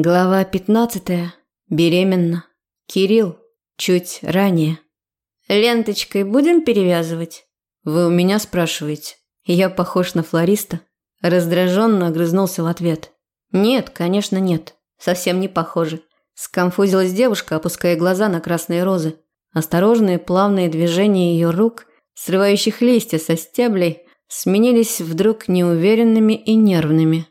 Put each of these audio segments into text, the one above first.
Глава 15. Беременна. Кирилл. Чуть ранее. Ленточкой будем перевязывать? Вы у меня спрашиваете. Я похож на флориста? Раздраженно огрызнулся в ответ. Нет, конечно, нет. Совсем не похоже. Сконфузилась девушка, опуская глаза на красные розы. Осторожные плавные движения ее рук, срывающих листья со стеблей, сменились вдруг неуверенными и нервными.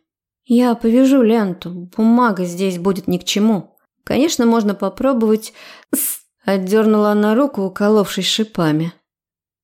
Я повяжу ленту. Бумага здесь будет ни к чему. Конечно, можно попробовать... С... Отдернула она руку, уколовшись шипами.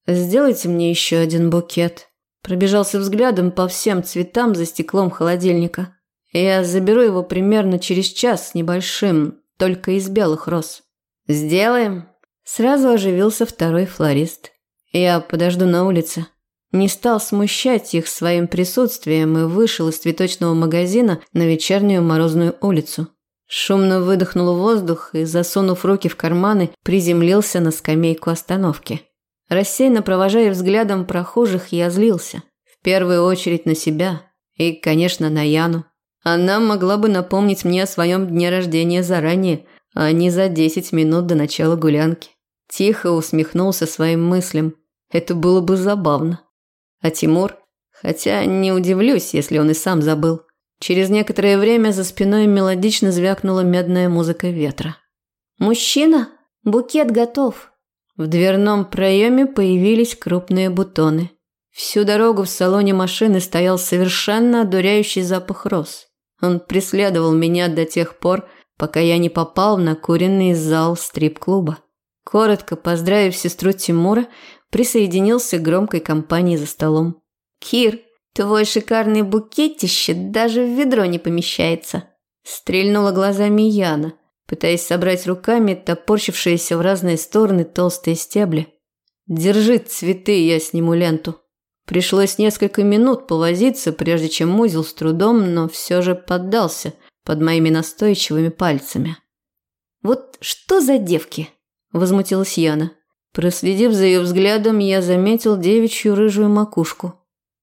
«Сделайте мне еще один букет». Пробежался взглядом по всем цветам за стеклом холодильника. Я заберу его примерно через час с небольшим, только из белых роз. «Сделаем». Сразу оживился второй флорист. «Я подожду на улице». Не стал смущать их своим присутствием и вышел из цветочного магазина на вечернюю морозную улицу. Шумно выдохнул воздух и, засунув руки в карманы, приземлился на скамейку остановки. Рассеянно провожая взглядом прохожих, я злился. В первую очередь на себя и, конечно, на Яну. Она могла бы напомнить мне о своем дне рождения заранее, а не за 10 минут до начала гулянки. Тихо усмехнулся своим мыслям. Это было бы забавно. А Тимур? Хотя не удивлюсь, если он и сам забыл. Через некоторое время за спиной мелодично звякнула медная музыка ветра. «Мужчина, букет готов!» В дверном проеме появились крупные бутоны. Всю дорогу в салоне машины стоял совершенно одуряющий запах роз. Он преследовал меня до тех пор, пока я не попал в накуренный зал стрип-клуба. Коротко поздравив сестру Тимура, присоединился к громкой компании за столом. «Кир, твой шикарный букетище даже в ведро не помещается!» Стрельнула глазами Яна, пытаясь собрать руками топорщившиеся в разные стороны толстые стебли. «Держи цветы, я сниму ленту». Пришлось несколько минут повозиться, прежде чем узел с трудом, но все же поддался под моими настойчивыми пальцами. «Вот что за девки?» – возмутилась Яна. Проследив за ее взглядом, я заметил девичью рыжую макушку.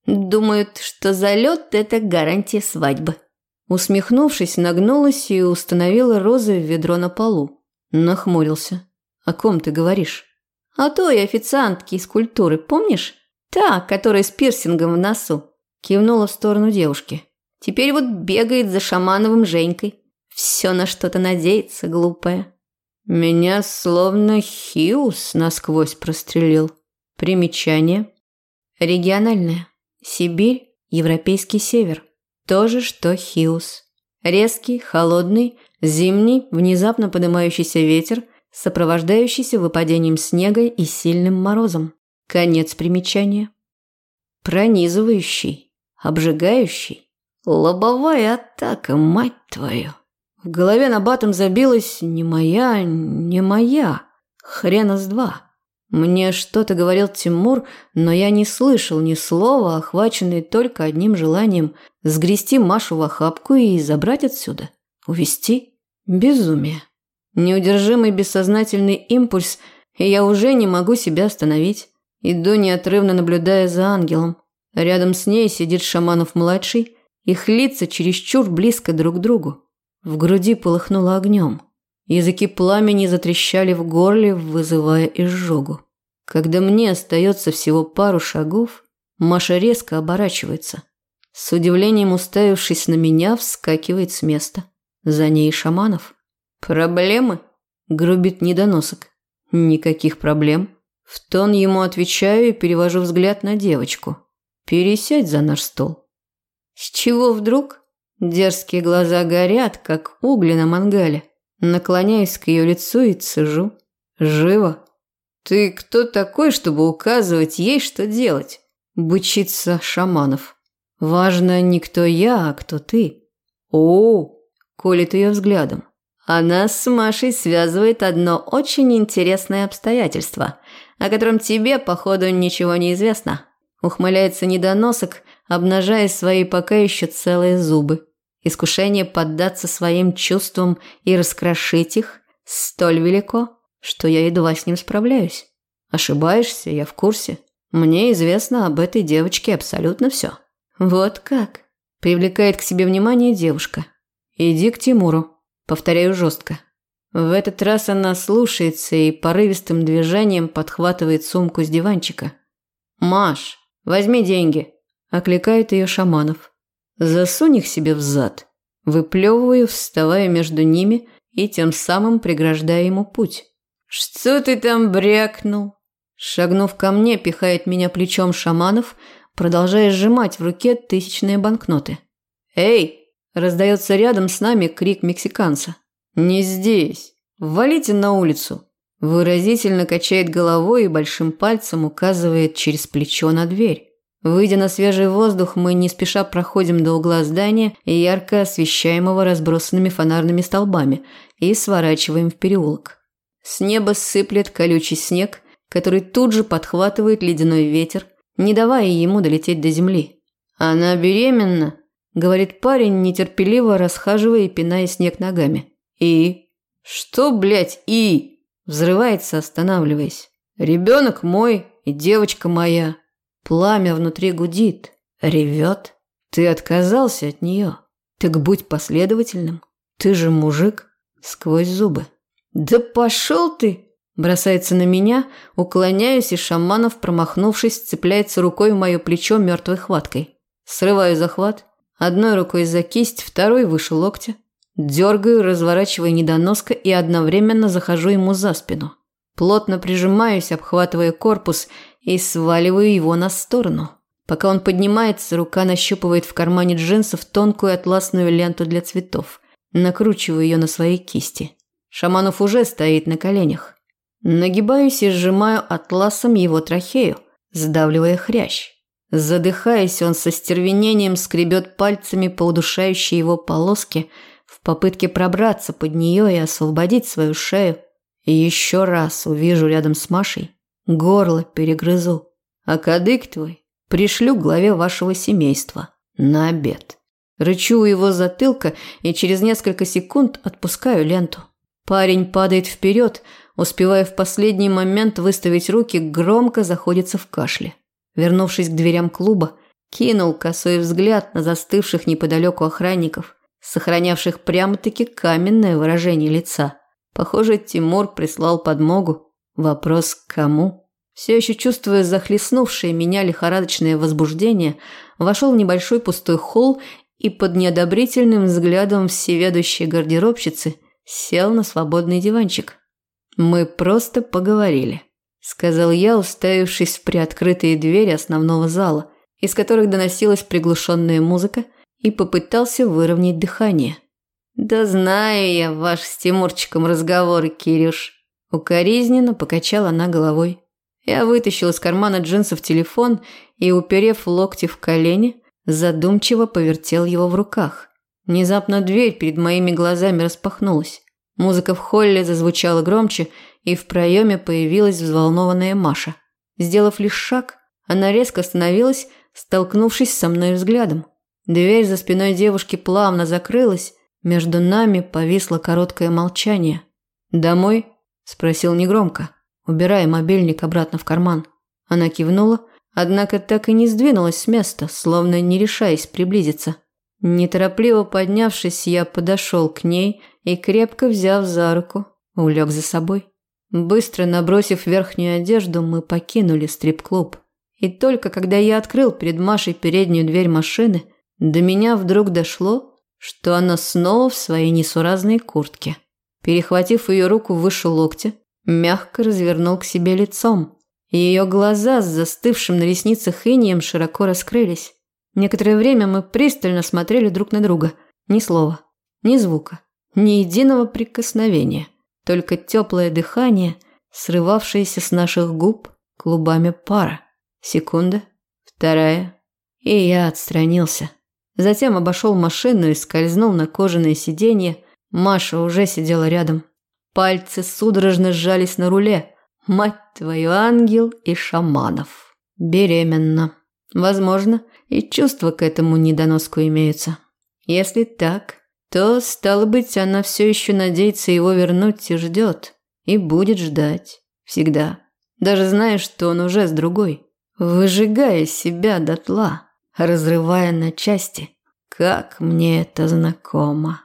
Думают, что залет – это гарантия свадьбы. Усмехнувшись, нагнулась и установила розы в ведро на полу. Нахмурился. «О ком ты говоришь?» «О той официантке из культуры, помнишь? Та, которая с пирсингом в носу». Кивнула в сторону девушки. «Теперь вот бегает за Шамановым Женькой. Все на что-то надеется, глупая». Меня словно Хиус насквозь прострелил. Примечание. Региональное. Сибирь, европейский север. То же, что Хиус. Резкий, холодный, зимний, внезапно поднимающийся ветер, сопровождающийся выпадением снега и сильным морозом. Конец примечания. Пронизывающий, обжигающий. Лобовая атака, мать твою. В голове на батом забилась «не моя, не моя». Хрена с два. Мне что-то говорил Тимур, но я не слышал ни слова, охваченный только одним желанием сгрести Машу в охапку и забрать отсюда. Увести? Безумие. Неудержимый бессознательный импульс, и я уже не могу себя остановить. Иду неотрывно наблюдая за ангелом. Рядом с ней сидит Шаманов-младший, их лица чересчур близко друг к другу. В груди полыхнуло огнем. Языки пламени затрещали в горле, вызывая изжогу. Когда мне остается всего пару шагов, Маша резко оборачивается. С удивлением уставившись на меня, вскакивает с места. За ней Шаманов. «Проблемы?» – грубит недоносок. «Никаких проблем». В тон ему отвечаю и перевожу взгляд на девочку. «Пересядь за наш стол». «С чего вдруг?» Дерзкие глаза горят, как угли на мангале. Наклоняюсь к ее лицу и цежу. Живо. «Ты кто такой, чтобы указывать ей, что делать?» Бычится Шаманов. «Важно не кто я, а кто ты». «О!» – колет ее взглядом. «А нас с Машей связывает одно очень интересное обстоятельство, о котором тебе, походу, ничего не известно». Ухмыляется недоносок, обнажая свои пока еще целые зубы. Искушение поддаться своим чувствам и раскрошить их столь велико, что я едва с ним справляюсь. Ошибаешься, я в курсе. Мне известно об этой девочке абсолютно все. Вот как. Привлекает к себе внимание девушка. иди к Тимуру. Повторяю жестко. В этот раз она слушается и порывистым движением подхватывает сумку с диванчика. «Маш, возьми деньги», – окликает ее Шаманов. «Засунь их себе в зад». Выплевываю, вставая между ними и тем самым преграждая ему путь. «Что ты там брякнул?» Шагнув ко мне, пихает меня плечом Шаманов, продолжая сжимать в руке тысячные банкноты. «Эй!» – раздается рядом с нами крик мексиканца. «Не здесь! Валите на улицу!» Выразительно качает головой и большим пальцем указывает через плечо на дверь. Выйдя на свежий воздух, мы не спеша проходим до угла здания, ярко освещаемого разбросанными фонарными столбами, и сворачиваем в переулок. С неба сыплет колючий снег, который тут же подхватывает ледяной ветер, не давая ему долететь до земли. «Она беременна», – говорит парень, нетерпеливо расхаживая и пиная снег ногами. «И?» «Что, блядь, и?» – взрывается, останавливаясь. «Ребенок мой и девочка моя». Пламя внутри гудит, ревет. Ты отказался от нее. Так будь последовательным. Ты же мужик. Сквозь зубы. Да пошел ты! Бросается на меня, уклоняюсь, и Шаманов, промахнувшись, цепляется рукой в мое плечо мертвой хваткой. Срываю захват, одной рукой за кисть, второй выше локтя. Дергаю, разворачивая недоноска и одновременно захожу ему за спину. Плотно прижимаюсь, обхватывая корпус и сваливаю его на сторону. Пока он поднимается, рука нащупывает в кармане джинсов тонкую атласную ленту для цветов. Накручиваю ее на своей кисти. Шаманов уже стоит на коленях. Нагибаюсь и сжимаю атласом его трахею, сдавливая хрящ. Задыхаясь, он со стервенением скребет пальцами по удушающей его полоске в попытке пробраться под нее и освободить свою шею. И еще раз увижу рядом с Машей Горло перегрызу. А кадык твой пришлю главе вашего семейства на обед. Рычу у его затылка и через несколько секунд отпускаю ленту. Парень падает вперед, успевая в последний момент выставить руки, громко заходится в кашле. Вернувшись к дверям клуба, кинул косой взгляд на застывших неподалеку охранников, сохранявших прямо-таки каменное выражение лица. Похоже, Тимур прислал подмогу. Вопрос кому? Все еще чувствуя захлестнувшее меня лихорадочное возбуждение, вошел в небольшой пустой холл и под неодобрительным взглядом всеведущей гардеробщицы сел на свободный диванчик. «Мы просто поговорили», – сказал я, уставившись в приоткрытые двери основного зала, из которых доносилась приглушенная музыка, и попытался выровнять дыхание. «Да знаю я ваш с Тимурчиком разговоры, Кирюш», – укоризненно покачала она головой. Я вытащил из кармана джинсов телефон и, уперев локти в колени, задумчиво повертел его в руках. Внезапно дверь перед моими глазами распахнулась. Музыка в холле зазвучала громче, и в проеме появилась взволнованная Маша. Сделав лишь шаг, она резко остановилась, столкнувшись со мной взглядом. Дверь за спиной девушки плавно закрылась, между нами повисло короткое молчание. «Домой?» – спросил негромко убирая мобильник обратно в карман. Она кивнула, однако так и не сдвинулась с места, словно не решаясь приблизиться. Неторопливо поднявшись, я подошел к ней и, крепко взяв за руку, улег за собой. Быстро набросив верхнюю одежду, мы покинули стрип-клуб. И только когда я открыл перед Машей переднюю дверь машины, до меня вдруг дошло, что она снова в своей несуразной куртке. Перехватив ее руку выше локтя, мягко развернул к себе лицом. Ее глаза с застывшим на ресницах инием широко раскрылись. Некоторое время мы пристально смотрели друг на друга. Ни слова, ни звука, ни единого прикосновения. Только теплое дыхание, срывавшееся с наших губ клубами пара. Секунда, вторая, и я отстранился. Затем обошел машину и скользнул на кожаное сиденье. Маша уже сидела рядом. Пальцы судорожно сжались на руле. Мать твою, ангел и шаманов. Беременна. Возможно, и чувства к этому недоноску имеются. Если так, то, стало быть, она все еще надеется его вернуть и ждет. И будет ждать. Всегда. Даже зная, что он уже с другой. Выжигая себя дотла, разрывая на части. Как мне это знакомо.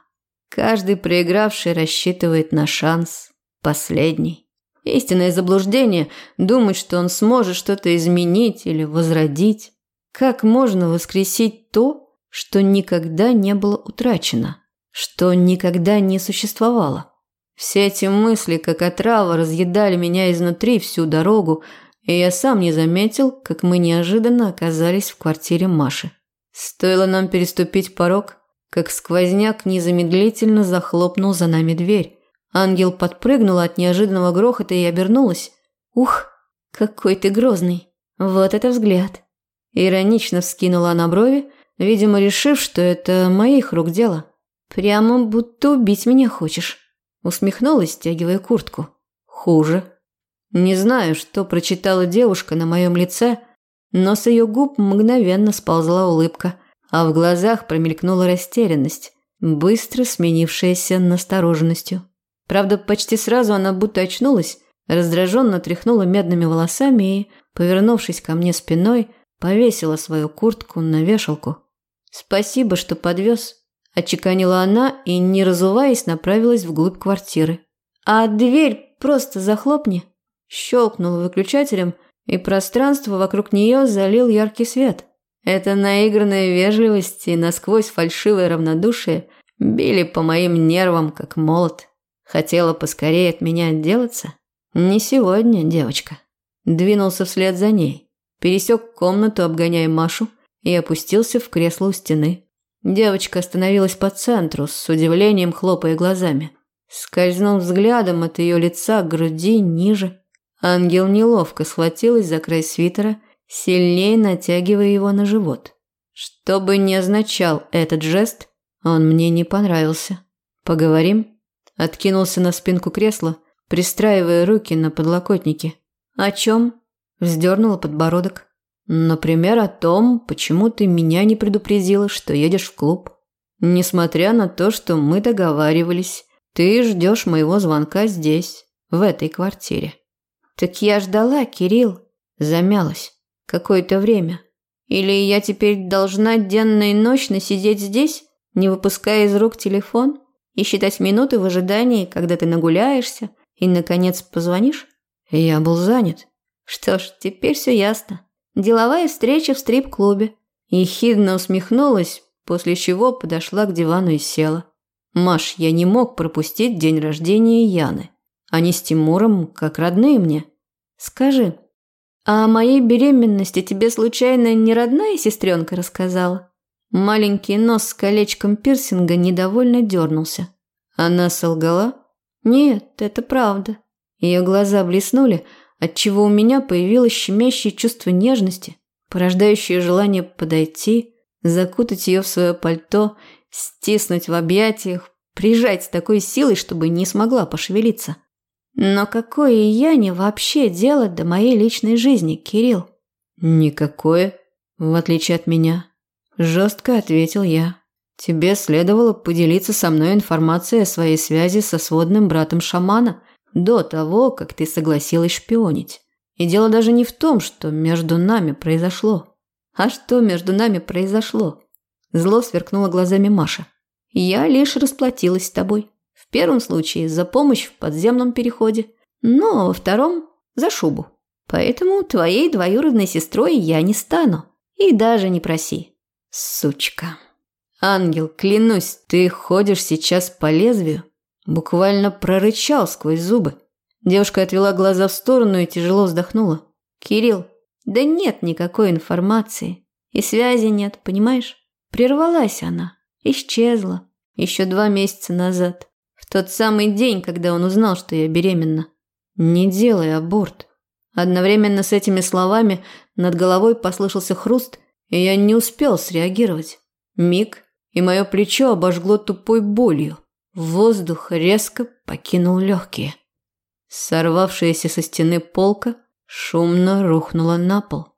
Каждый проигравший рассчитывает на шанс. Последний. Истинное заблуждение – думать, что он сможет что-то изменить или возродить. Как можно воскресить то, что никогда не было утрачено, что никогда не существовало? Все эти мысли, как отрава, разъедали меня изнутри всю дорогу, и я сам не заметил, как мы неожиданно оказались в квартире Маши. Стоило нам переступить порог, как сквозняк незамедлительно захлопнул за нами дверь. Ангел подпрыгнула от неожиданного грохота и обернулась. «Ух, какой ты грозный! Вот это взгляд!» Иронично вскинула она брови, видимо, решив, что это моих рук дело. «Прямо будто убить меня хочешь». Усмехнулась, стягивая куртку. Хуже. Не знаю, что прочитала девушка на моем лице, но с ее губ мгновенно сползла улыбка, а в глазах промелькнула растерянность, быстро сменившаяся настороженностью. Правда, почти сразу она будто очнулась, раздраженно тряхнула медными волосами и, повернувшись ко мне спиной, повесила свою куртку на вешалку. «Спасибо, что подвез», Отчеканила она и, не разуваясь, направилась вглубь квартиры. «А дверь просто захлопни!» Щелкнул выключателем, и пространство вокруг нее залил яркий свет. Эта наигранная вежливость и насквозь фальшивое равнодушие били по моим нервам, как молот. Хотела поскорее от меня отделаться? Не сегодня, девочка. Двинулся вслед за ней. Пересек комнату, обгоняя Машу, и опустился в кресло у стены. Девочка остановилась по центру, с удивлением хлопая глазами. Скользнул взглядом от ее лица к груди ниже. Ангел неловко схватилась за край свитера, сильнее натягивая его на живот. Что бы ни означал этот жест, он мне не понравился. «Поговорим?» Откинулся на спинку кресла, пристраивая руки на подлокотники. «О чем?» Вздернула подбородок. Например, о том, почему ты меня не предупредила, что едешь в клуб. Несмотря на то, что мы договаривались, ты ждешь моего звонка здесь, в этой квартире. Так я ждала, Кирилл. Замялась. Какое-то время. Или я теперь должна денно и ночно сидеть здесь, не выпуская из рук телефон, и считать минуты в ожидании, когда ты нагуляешься и, наконец, позвонишь? Я был занят. Что ж, теперь все ясно. Деловая встреча в стрип-клубе. Ехидно усмехнулась, после чего подошла к дивану и села. «Маш, я не мог пропустить день рождения Яны. Они с Тимуром как родные мне. Скажи, а о моей беременности тебе случайно не родная сестренка рассказала?» Маленький нос с колечком пирсинга недовольно дернулся. Она солгала? «Нет, это правда». Ее глаза блеснули, отчего у меня появилось щемящее чувство нежности, порождающее желание подойти, закутать ее в свое пальто, стиснуть в объятиях, прижать с такой силой, чтобы не смогла пошевелиться. Но какое Яне вообще дело до моей личной жизни, Кирилл? Никакое, в отличие от меня. Жестко ответил я. Тебе следовало поделиться со мной информацией о своей связи со сводным братом шамана – до того, как ты согласилась шпионить. И дело даже не в том, что между нами произошло. А что между нами произошло? Зло сверкнуло глазами Маша. Я лишь расплатилась с тобой. В первом случае за помощь в подземном переходе, но во втором за шубу. Поэтому твоей двоюродной сестрой я не стану. И даже не проси. Сучка. Ангел, клянусь, ты ходишь сейчас по лезвию, Буквально прорычал сквозь зубы. Девушка отвела глаза в сторону и тяжело вздохнула. «Кирилл, да нет никакой информации. И связи нет, понимаешь? Прервалась она. Исчезла. Еще два месяца назад. Тот самый день, когда он узнал, что я беременна. Не делай аборт». Одновременно с этими словами над головой послышался хруст, и я не успел среагировать. Миг, и мое плечо обожгло тупой болью. Воздух резко покинул легкие. Сорвавшаяся со стены полка шумно рухнула на пол.